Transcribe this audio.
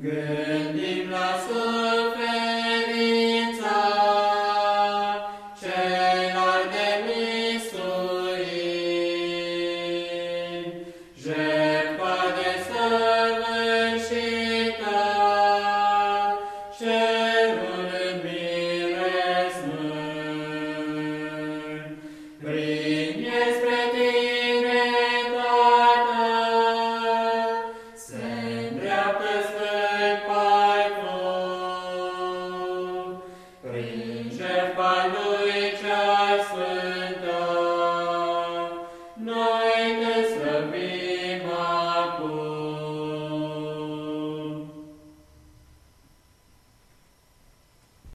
Gândim la suferința parfum, prin